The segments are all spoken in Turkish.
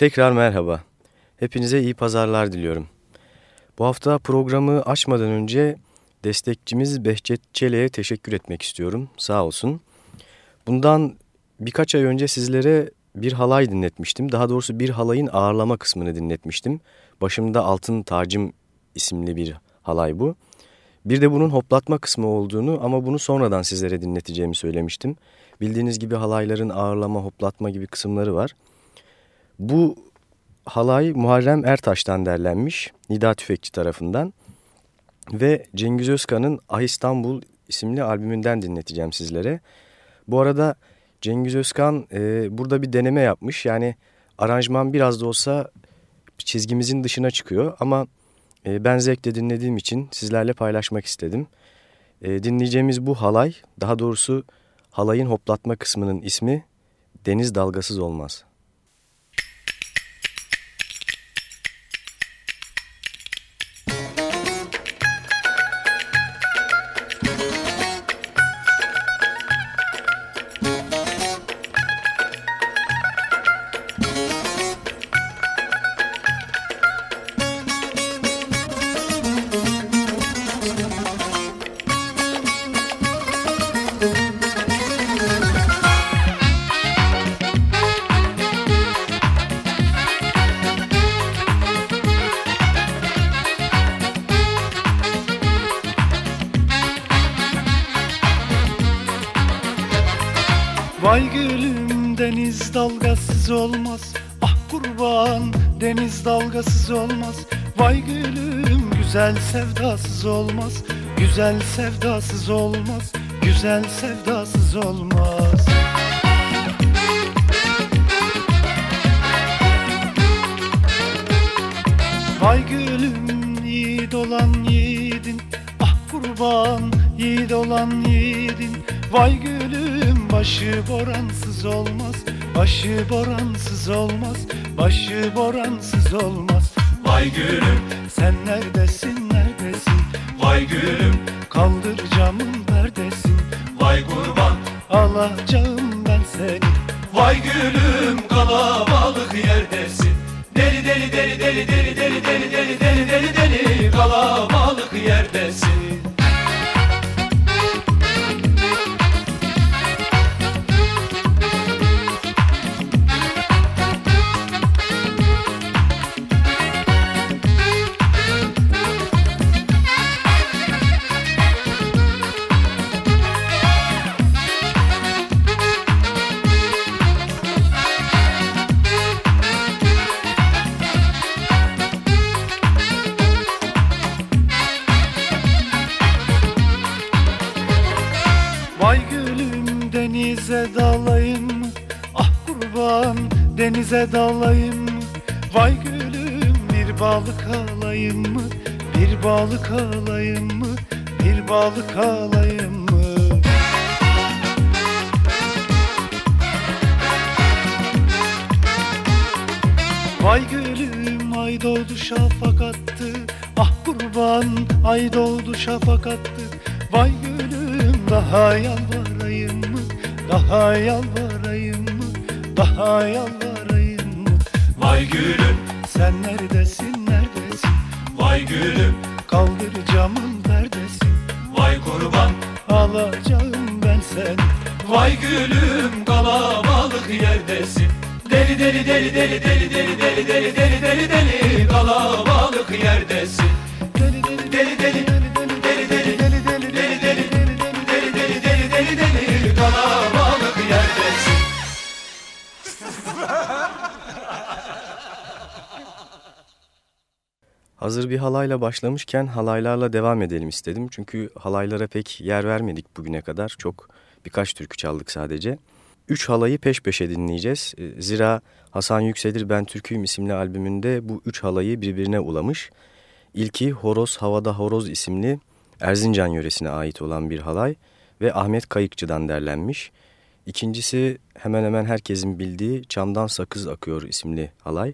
Tekrar merhaba. Hepinize iyi pazarlar diliyorum. Bu hafta programı açmadan önce destekçimiz Behçet Çele'ye teşekkür etmek istiyorum. Sağ olsun. Bundan birkaç ay önce sizlere bir halay dinletmiştim. Daha doğrusu bir halayın ağırlama kısmını dinletmiştim. Başımda Altın Tacım isimli bir halay bu. Bir de bunun hoplatma kısmı olduğunu ama bunu sonradan sizlere dinleteceğimi söylemiştim. Bildiğiniz gibi halayların ağırlama, hoplatma gibi kısımları var. Bu halay Muharrem Ertaş'tan derlenmiş Nida Tüfekçi tarafından ve Cengiz Özkan'ın Ah İstanbul isimli albümünden dinleteceğim sizlere. Bu arada Cengiz Özkan e, burada bir deneme yapmış yani aranjman biraz da olsa çizgimizin dışına çıkıyor ama e, ben zevkle dinlediğim için sizlerle paylaşmak istedim. E, dinleyeceğimiz bu halay daha doğrusu halayın hoplatma kısmının ismi Deniz Dalgasız Olmaz. Vay gülüm deniz dalgasız olmaz. Ah kurban deniz dalgasız olmaz. Vay gülüm güzel sevdasız olmaz. Güzel sevdasız olmaz. Güzel sevdasız olmaz. Vay gülüm yiğit olan yiğidin. Ah kurban yiğit olan yiğidin. Vay gülüm başı boransız olmaz Başı boransız olmaz Başı boransız olmaz Vay gülüm Sen neredesin neredesin Vay gülüm Kaldır camın perdesin Vay kurban Alacağım ben seni Vay gülüm kalabalık yerdesin Deli deli deli deli deli deli deli deli deli deli deli kalabalık yerdesin denize dalayım? Ah kurban denize dalayım? Vay gülüm bir balık alayım mı? Bir balık alayım mı? Bir balık alayım mı? Vay gülüm ay doğdu şafak attı Ah kurban ay doğdu şafak attı Vay gülüm daha yalvarayım mı Daha yalvarayım mı Daha yalvarayım mı Vay gülüm Sen neredesin neredesin Vay gülüm Kaldır camın perdesin Vay kurban Alacağım ben seni Vay gülüm kalabalık yerdesin Deli deli deli deli deli deli deli deli deli deli deli kalabalık yerdesin Deli deli deli deli Hazır bir halayla başlamışken halaylarla devam edelim istedim. Çünkü halaylara pek yer vermedik bugüne kadar. Çok birkaç türkü çaldık sadece. Üç halayı peş peşe dinleyeceğiz. E, Zira Hasan Yükselir Ben Türküyüm isimli albümünde bu üç halayı birbirine ulamış. İlki Horoz Havada Horoz isimli Erzincan yöresine ait olan bir halay ve Ahmet Kayıkçı'dan derlenmiş. İkincisi hemen hemen herkesin bildiği Çamdan Sakız Akıyor isimli halay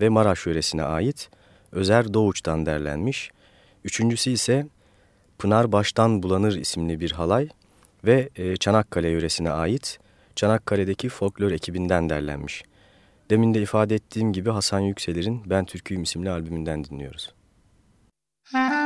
ve Maraş yöresine ait Özer Doğuç'tan derlenmiş. Üçüncüsü ise Pınar Baştan Bulanır isimli bir halay ve e, Çanakkale yöresine ait Çanakkale'deki folklor ekibinden derlenmiş. Demin de ifade ettiğim gibi Hasan Yükseler'in Ben Türküyüm isimli albümünden dinliyoruz. Sabahda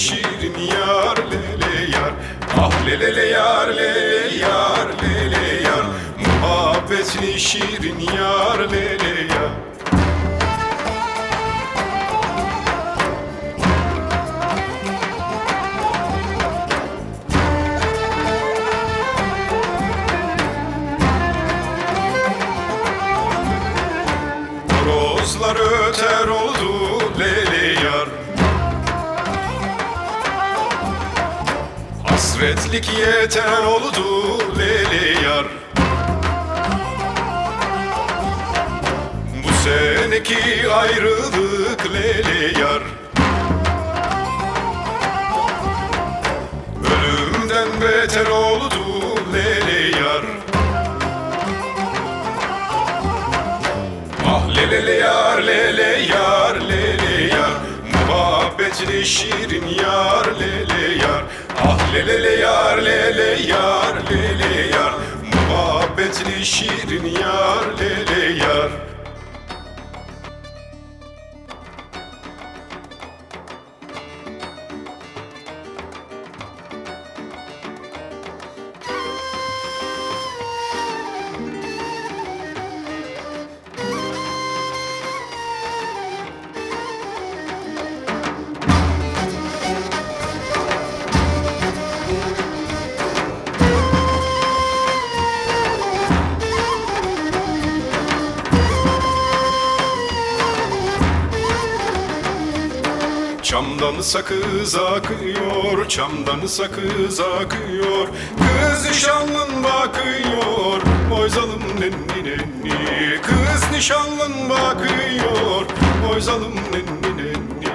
şirin yar lele yar. Ah lele yar lele yar lele yar. Muhabbetli şirin yar lele yar. Horozlar öter oldu Hasretlik yeter oldu leli yar. Bu seneki ayrılık leli yar. Ölümden beter oldu leli yar. Ah lele yar lele yar lele yar. Muhabbetli şirin yar lele yar lele yar lele yar lele yar. Muhabbetli şirin yar lele yar Sakız akıyor, çamdan sakız akıyor. Kız nişanlın bakıyor, oy zalım nenni nenni. Kız nişanlın bakıyor, oy zalım nenni nenni.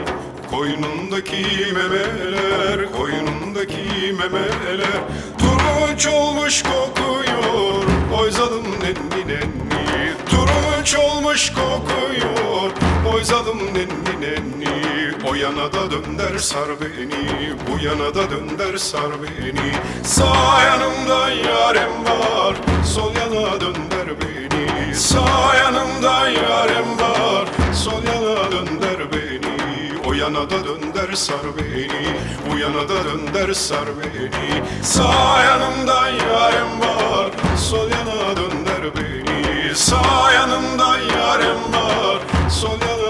Koynundaki memeler, koynundaki memeler. Turunç olmuş kokuyor, oy zalım nenni nenni. Turunç olmuş kokuyor, oy zalım nenni nenni yana da dönder sar beni, bu yana da dönder sar beni. Sağ yanımda yarem var, sol yana dönder beni. Sağ yanımda yarem var, sol yana dönder beni. O yana da dönder sar beni, bu yana da dönder sar beni. Sağ yanımda yarem var, sol yana dönder beni. Sağ yanımda yarem var, sol yana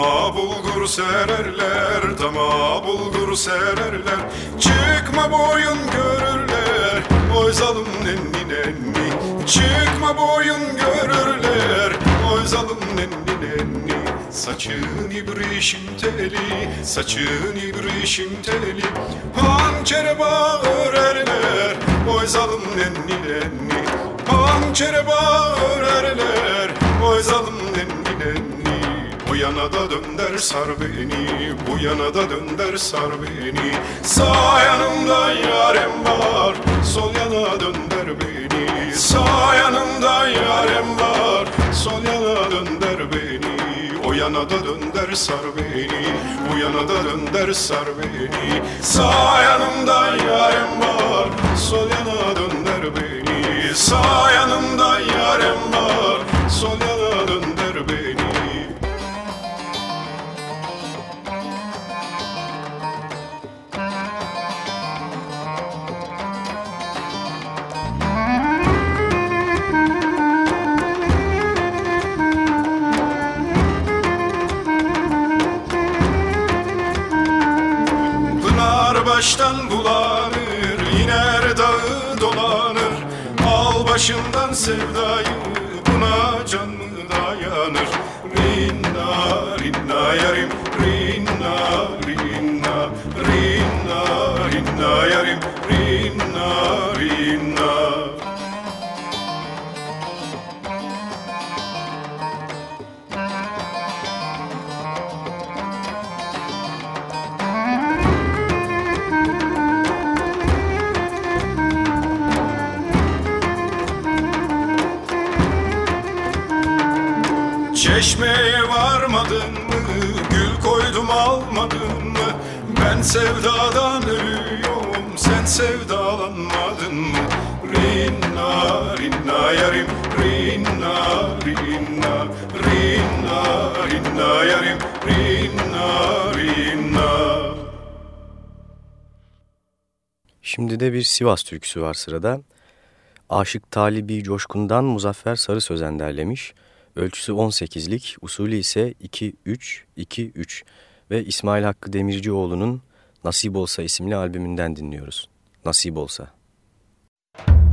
Dama bulgur sererler, dama bulgur sererler Çıkma boyun görürler, oy zalım nenni nenni. Çıkma boyun görürler, oy zalım nenni nenni. Saçın ibrişim teli, saçın ibrişim teli. Hançere bağ örerler, Oy zalım nenni nenni. Hançere bağırırlar Oy zalım nenni nenni yana da dönder sar beni Bu yana da dönder sar beni. Sağ yanımda yarem var Sol yana dönder beni. Sağ yanımda yarem var Sol yana dönder beni. O yana da dönder sar beni Bu yana da dönder sar beni. Sağ yanımda yarem var Sol yana dönder beni. Sağ yanımda yarem var Sol yana Baştan bulanır iner dağı dolanır. Al başından sevdayı buna can mı dayanır? Rinna rinna yarim rinna rinna rinna rinna yarim Çeşmeye varmadın mı? Gül koydum almadın mı? Ben sevdadan ölüyorum Sen sevdalanmadın mı? Rinna rinna yarim Rinna rinna Rinna rinna yarim Rinna rinna Şimdi de bir Sivas türküsü var sırada. Aşık Talibi Coşkun'dan Muzaffer Sarı Sözen derlemiş. Ölçüsü 18'lik, usulü ise 2-3-2-3 ve İsmail Hakkı Demircioğlu'nun Nasip Olsa isimli albümünden dinliyoruz. Nasip Olsa. Nasip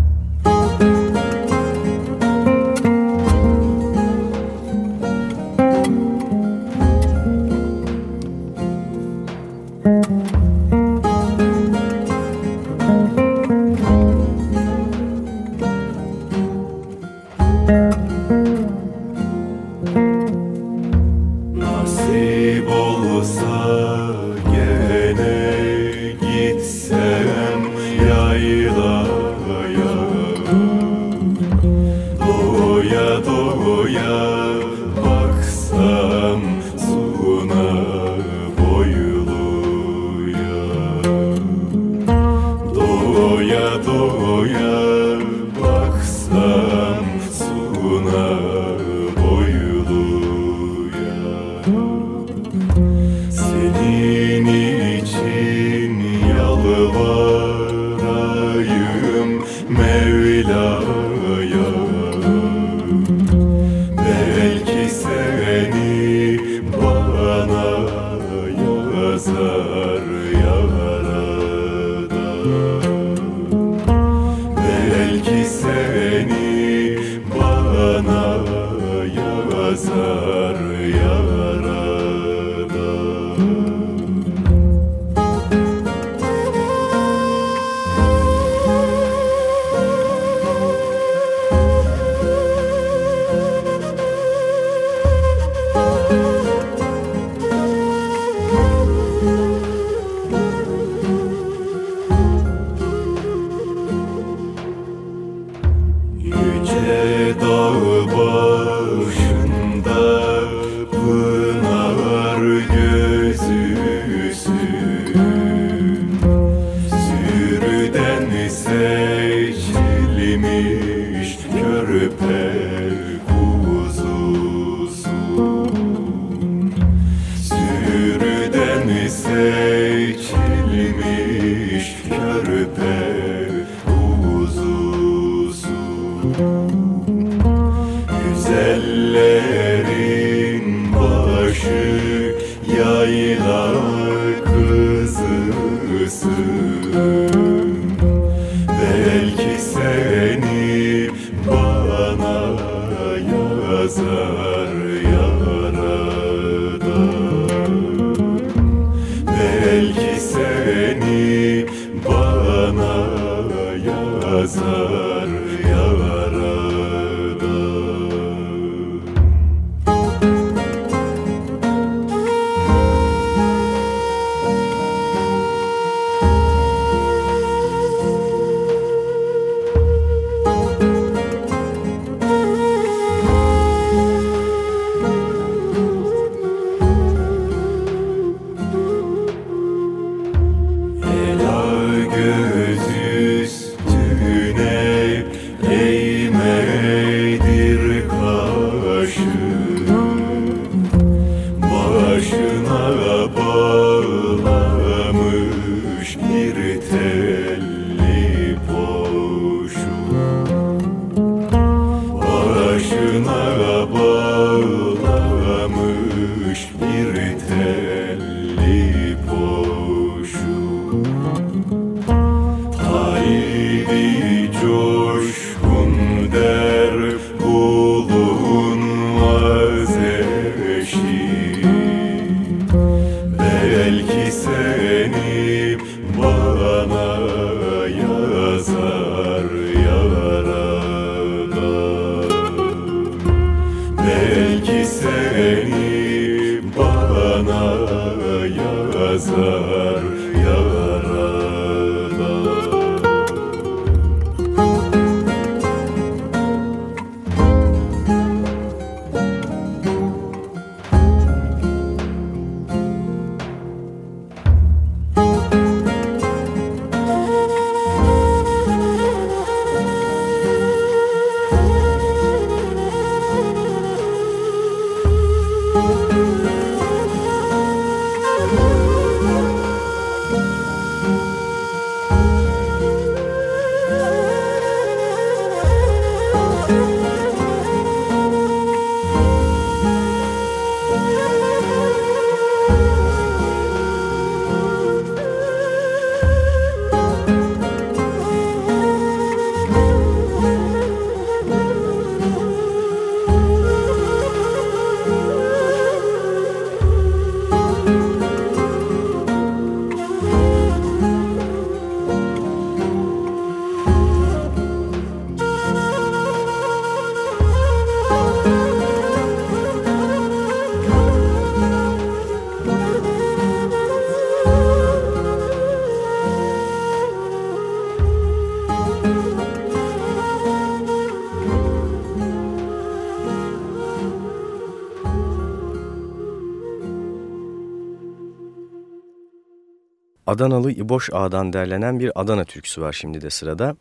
Adanalı İboş Ağa'dan derlenen bir Adana türküsü var şimdi de sırada.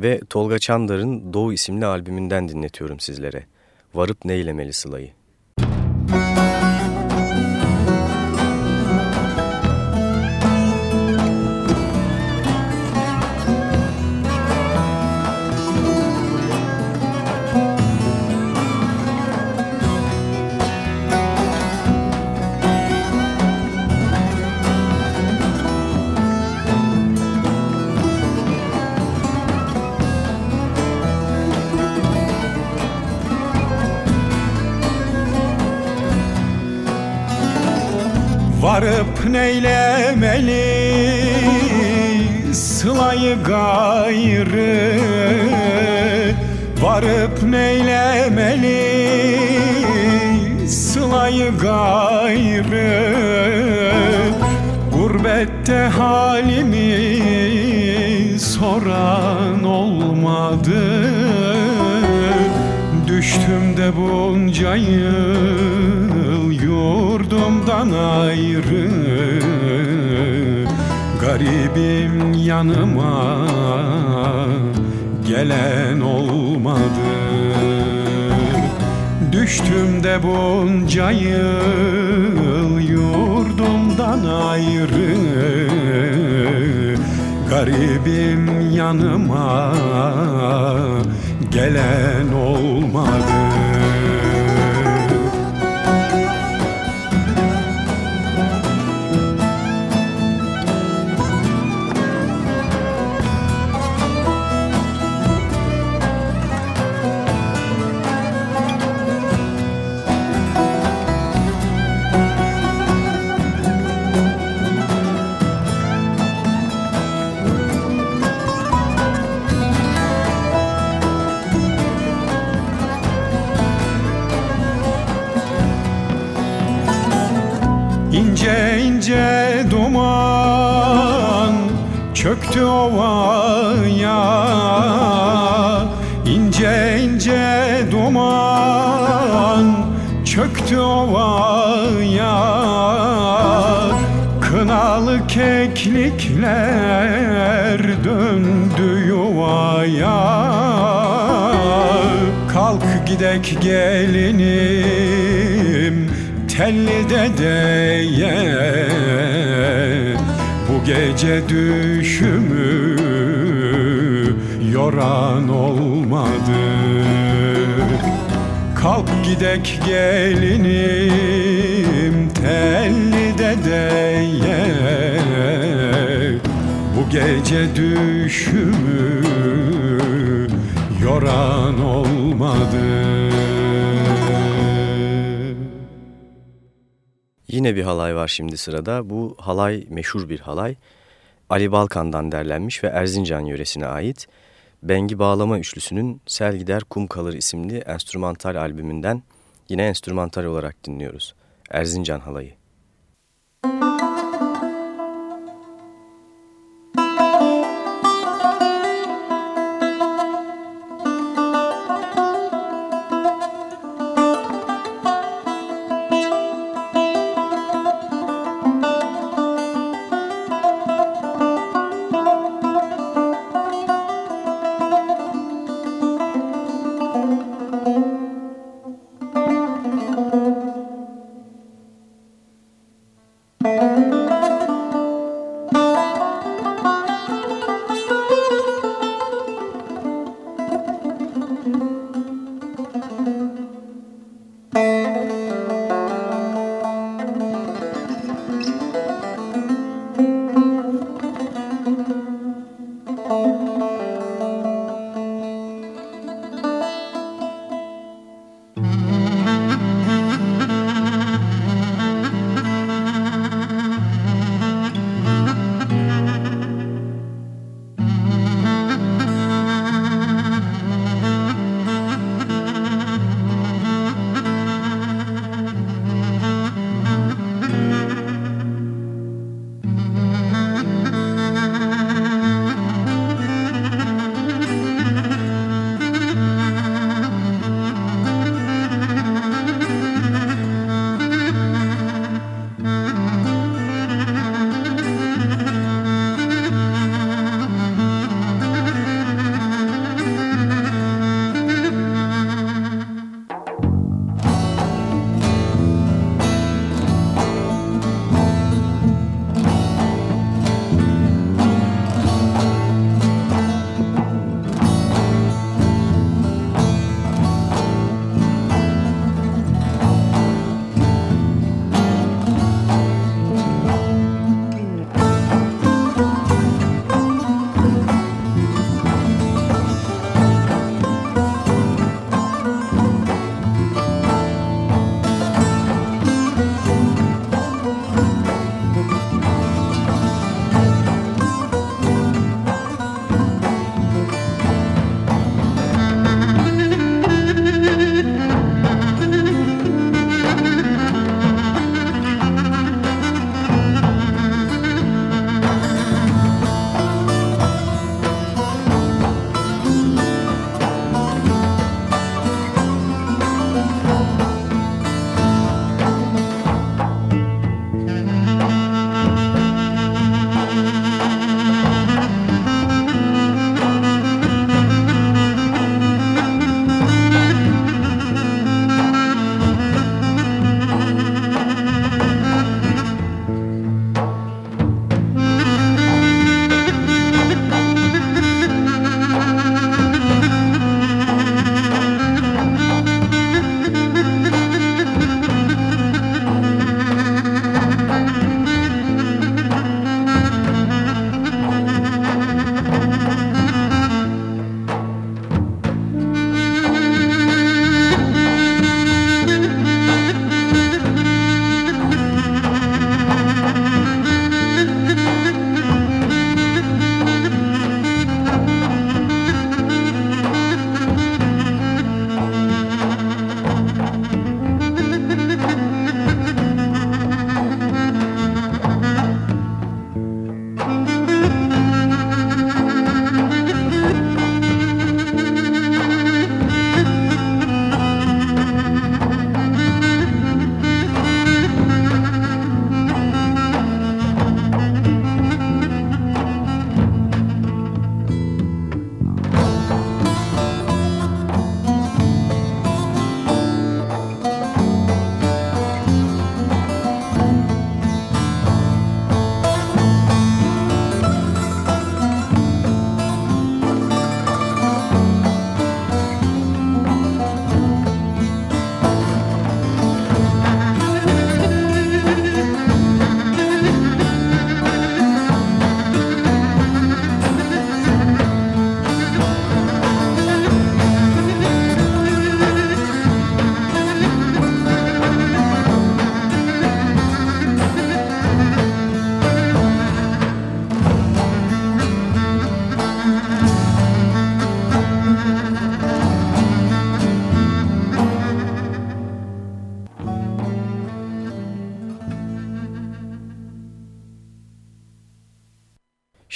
Ve Tolga Çandar'ın Doğu isimli albümünden dinletiyorum sizlere. Varıp neylemeli Sıla'yı. Varıp neylemeli sılayı gayrı Varıp neylemeli sılayı gayrı Gurbette halimi soran olmadı Düştüm de bunca yıl yurdumdan ayrı. Garibim yanıma gelen olmadı. Düştüm de bunca yıl yurdumdan ayrı. Garibim yanıma gelen olmadı ovaya ince ince duman çöktü ovaya. Kınalı keklikler döndü yuvaya. Kalk gidek gelinim telli dedeye gece düşümü yoran olmadı. Kalk gidek gelinim telli dedeye Bu gece düşümü yoran olmadı Yine bir halay var şimdi sırada. Bu halay meşhur bir halay. Ali Balkan'dan derlenmiş ve Erzincan yöresine ait. Bengi Bağlama Üçlüsü'nün Sel Gider Kum Kalır isimli enstrümantal albümünden yine enstrümantal olarak dinliyoruz. Erzincan Halayı.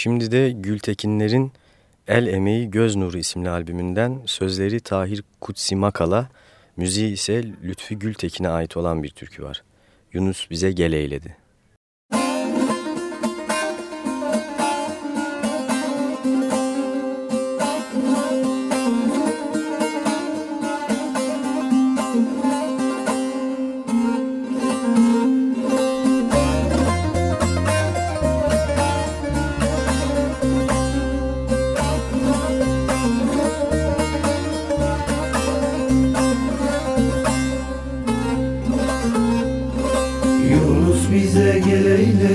Şimdi de Gültekinler'in El Emeği Göz Nuru isimli albümünden sözleri Tahir Kutsi Makala, müziği ise Lütfi Gültekin'e ait olan bir türkü var. Yunus bize gel eyledi.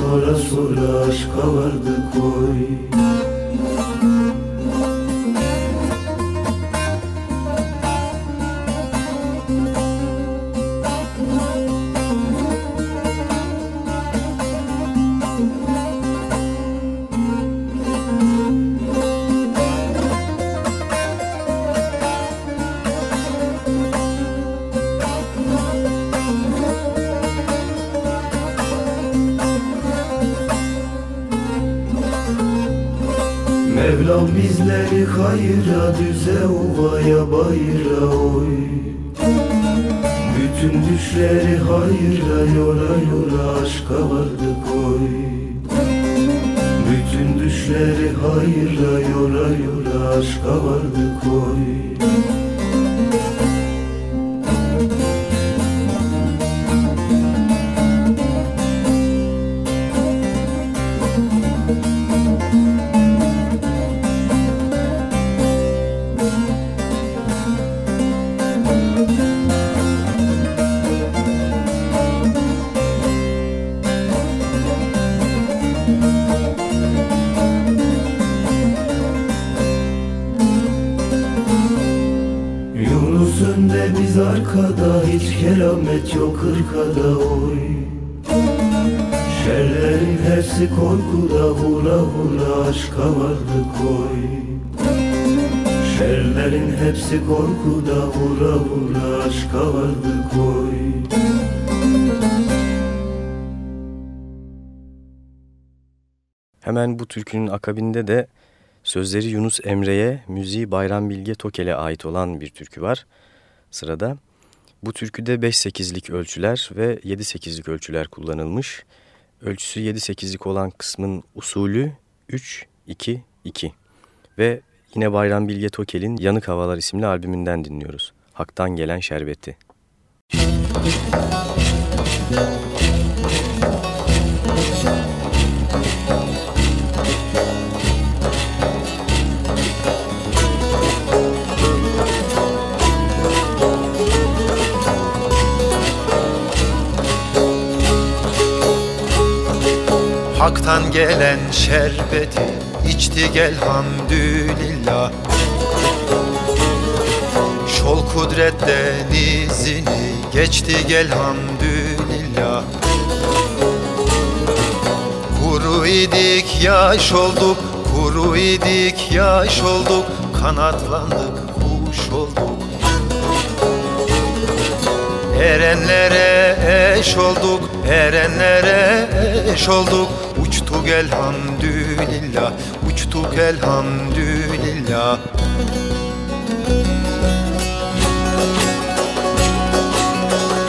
sonra sonra aşka vardı koy hayra düze uvaya bayra oy. Bütün düşleri hayra yora yora aşka vardı koy. Bütün düşleri hayra yora yora aşka vardı koy hepsi korkuda Hura hura aşka vardı koy Hemen bu türkünün akabinde de sözleri Yunus Emre'ye, müziği Bayram Bilge Tokel'e ait olan bir türkü var. Sırada bu türküde 5-8'lik ölçüler ve 7-8'lik ölçüler kullanılmış. Ölçüsü 7-8'lik olan kısmın usulü 3-2-2 ve yine Bayram Bilge Tokel'in Yanık Havalar isimli albümünden dinliyoruz. Hak'tan gelen şerbeti. Hak'tan gelen şerbeti içti gel hamdülillah. Şol kudret denizini geçti gel hamdülillah. Kuru idik yaş olduk, kuru idik yaş olduk Kanatlandık kuş olduk. Erenlere eş olduk, erenlere eş olduk Uçtuk elhamdülillah, uçtuk elhamdülillah.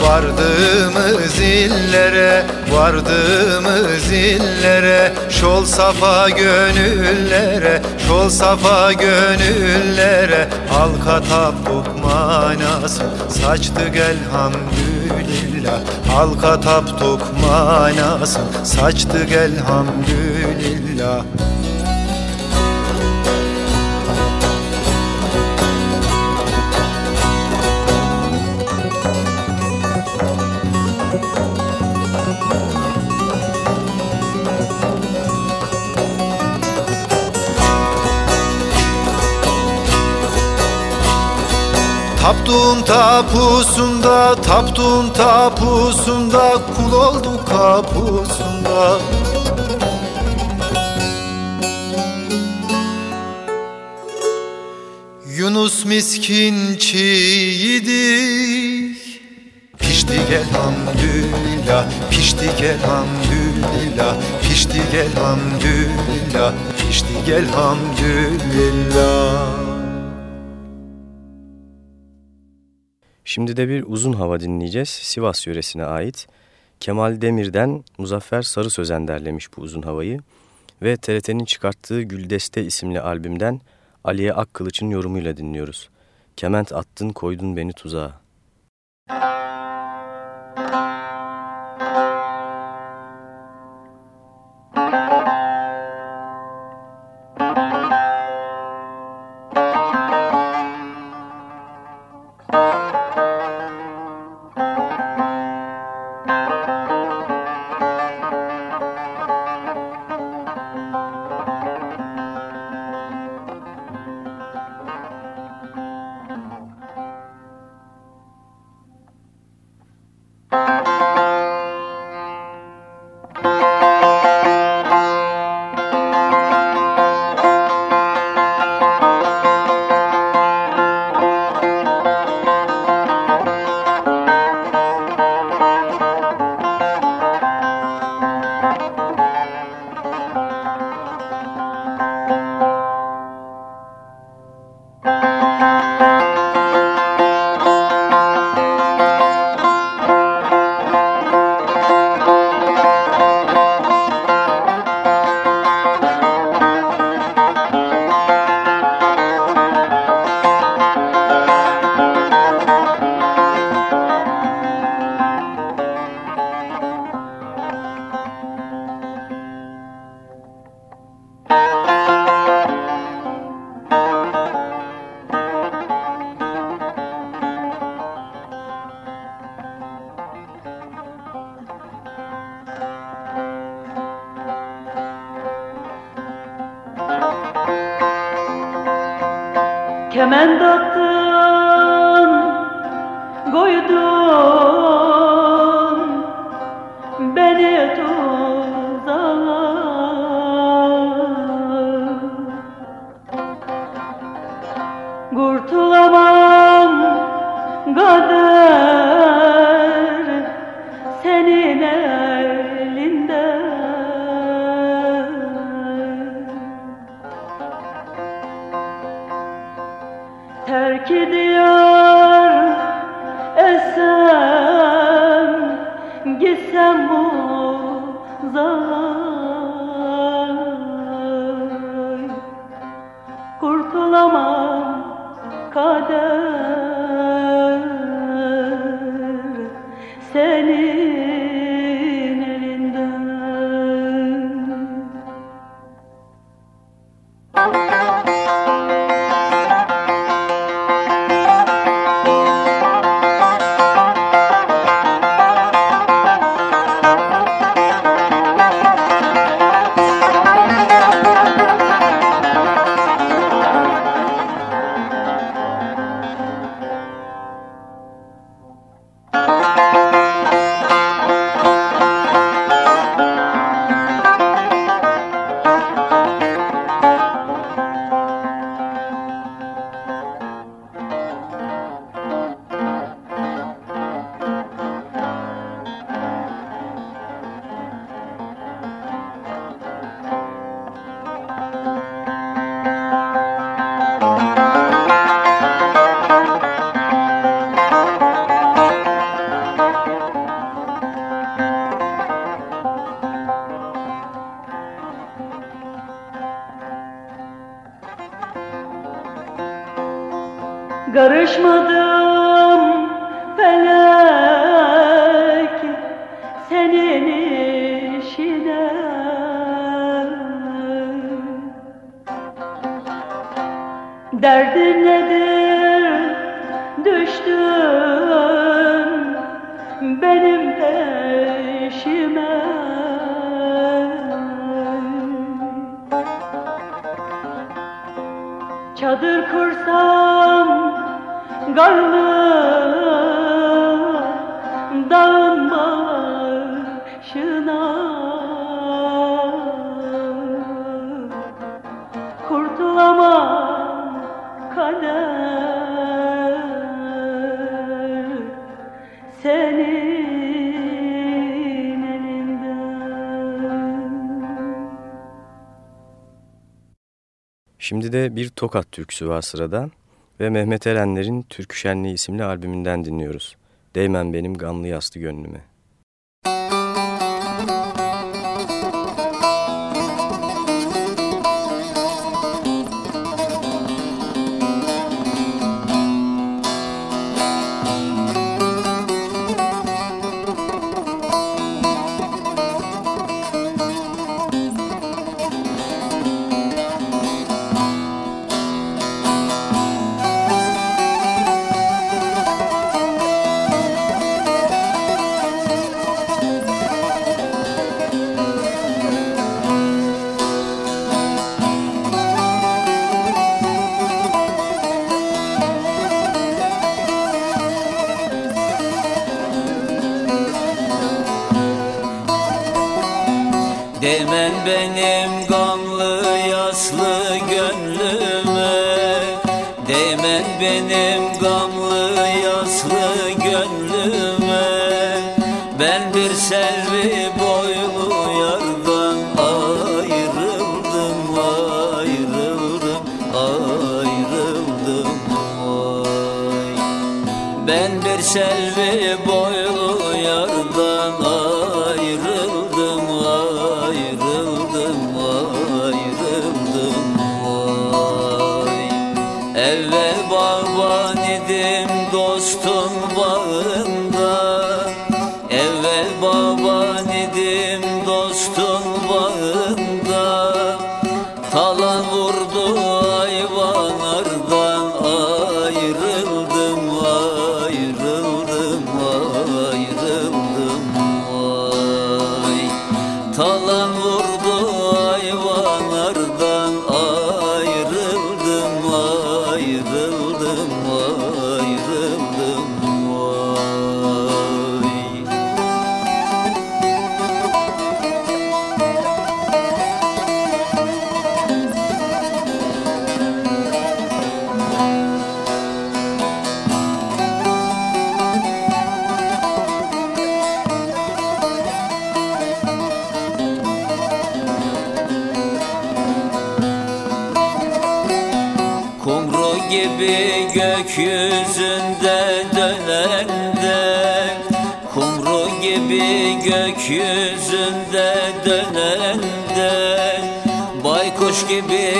Vardığımız illere, vardığımız illere Şol safa gönüllere, şol safa gönüllere Al katap manası, saçtı gel hamdülillah Al katap manası, saçtı gel Taptun tapusunda, taptun tapusunda Kul oldu kapusunda. Yunus miskin çiğdik Pişti gel hamdülillah, pişti gel hamdülillah Pişti gel hamdülillah, pişti gel Şimdi de bir uzun hava dinleyeceğiz. Sivas yöresine ait. Kemal Demir'den Muzaffer Sarı Sözen derlemiş bu uzun havayı. Ve TRT'nin çıkarttığı Güldeste isimli albümden Aliye Akkılıç'ın yorumuyla dinliyoruz. Kement attın koydun beni tuzağa. Kement Karışmadım. Felek senin işine Derdin nedir? Düştün benim peşime Çadır kursam garlı dağın başına Şimdi de bir Tokat türküsü var sırada ve Mehmet Erenler'in Türkü Şenliği isimli albümünden dinliyoruz. Değmen benim gamlı yastı gönlüme. Gökyüzünde dönende Baykuş gibi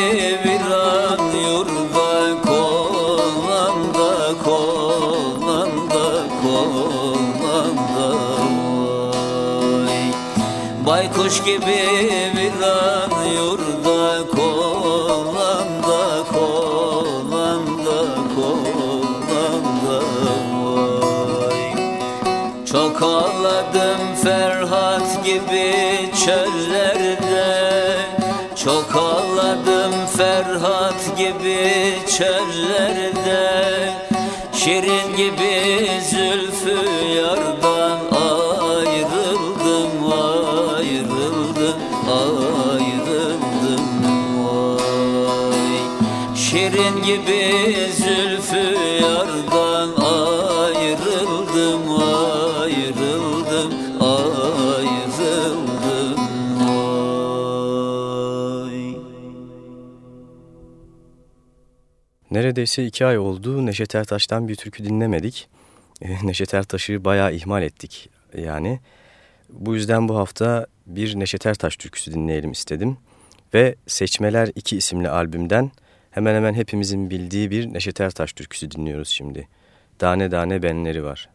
bir an yurda kolanda kolanda kolanda vay Baykuş gibi bir gibi çöllerde Şirin gibi zülfü Neredeyse iki ay oldu Neşet Ertaş'tan bir türkü dinlemedik. Eh, Neşet Ertaş'ı bayağı ihmal ettik yani. Bu yüzden bu hafta bir Neşet Ertaş türküsü dinleyelim istedim. Ve Seçmeler 2 isimli albümden hemen hemen hepimizin bildiği bir Neşet Ertaş türküsü dinliyoruz şimdi. Dane dane benleri var.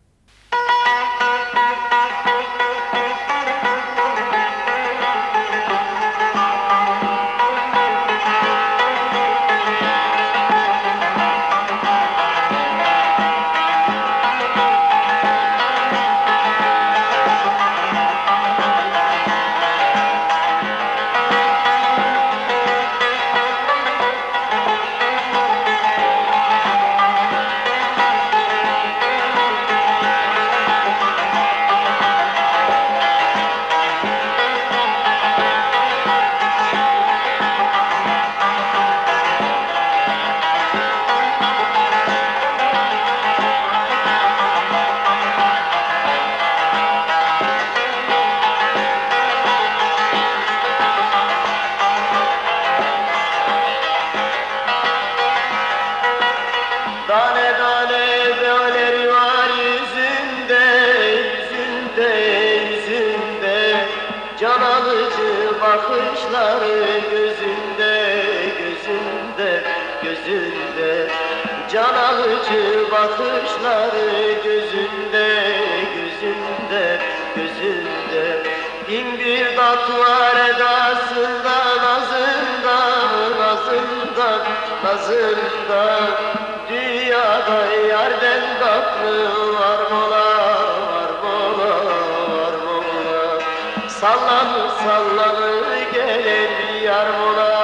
nazında Dünyada yerden tatlı var mola var mola var mola. Sallanır sallanır gelir yar mola.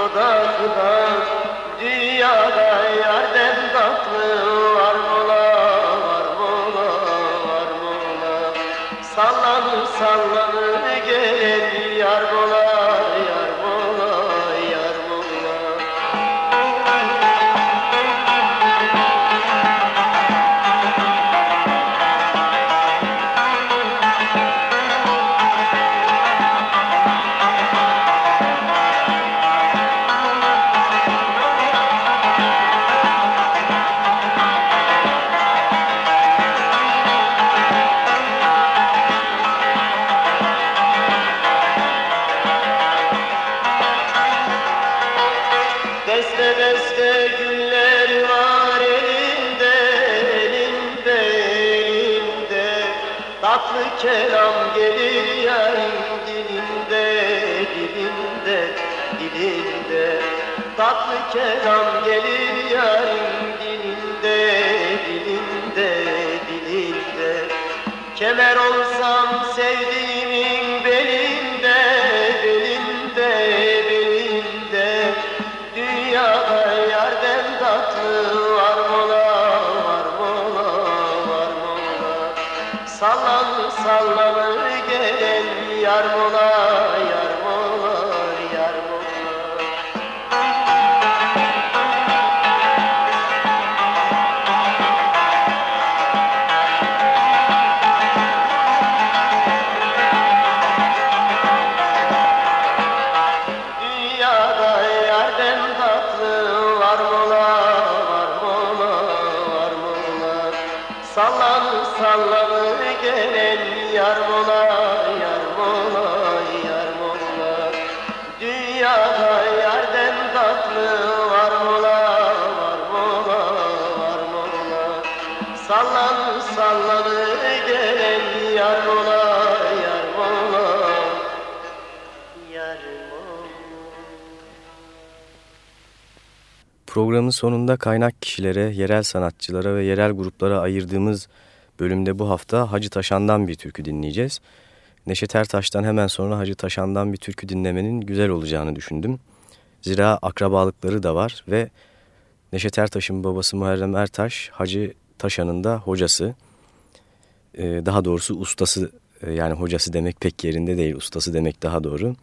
Doda suda dünyada yerden tatlı var mola var mola var mola. Sallanır sallanır gelin noche Programın sonunda kaynak kişilere, yerel sanatçılara ve yerel gruplara ayırdığımız bölümde bu hafta Hacı Taşan'dan bir türkü dinleyeceğiz. Neşet Ertaş'tan hemen sonra Hacı Taşan'dan bir türkü dinlemenin güzel olacağını düşündüm. Zira akrabalıkları da var ve Neşet Ertaş'ın babası Muharrem Ertaş, Hacı Taşan'ın da hocası. Ee, daha doğrusu ustası e, yani hocası demek pek yerinde değil, ustası demek daha doğru.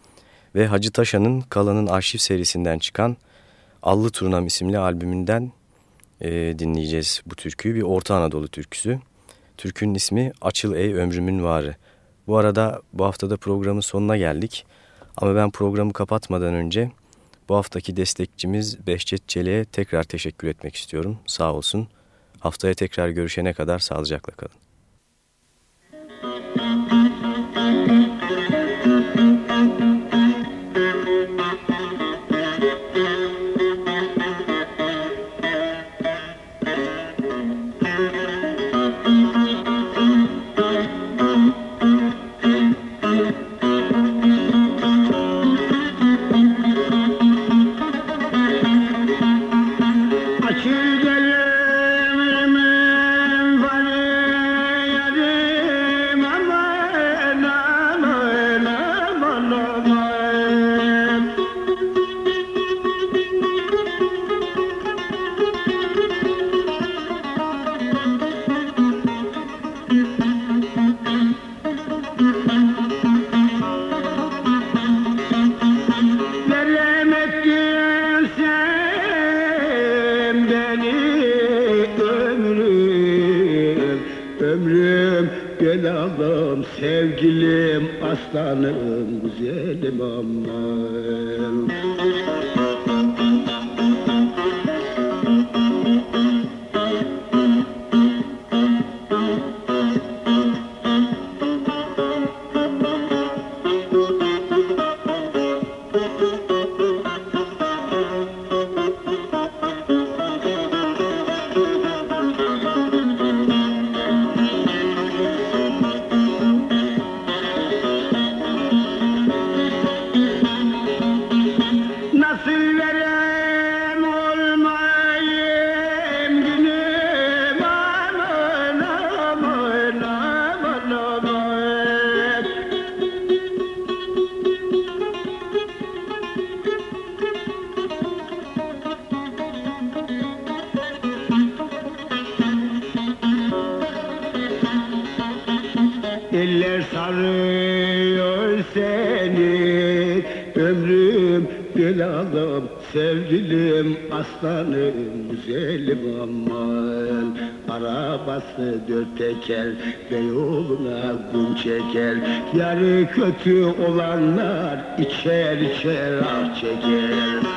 Ve Hacı Taşan'ın Kalan'ın arşiv serisinden çıkan Allı Turnam isimli albümünden e, dinleyeceğiz bu türküyü. Bir Orta Anadolu türküsü. Türkünün ismi Açıl Ey Ömrümün Varı. Bu arada bu haftada programın sonuna geldik. Ama ben programı kapatmadan önce bu haftaki destekçimiz Behçet Çelik'e tekrar teşekkür etmek istiyorum. Sağ olsun. Haftaya tekrar görüşene kadar sağlıcakla kalın. Eller seni Ömrüm belalım sevgilim aslanım güzelim aman. Arabası dört teker Beyoğlu'na kum çeker. Yarı kötü olanlar içer içer ah çeker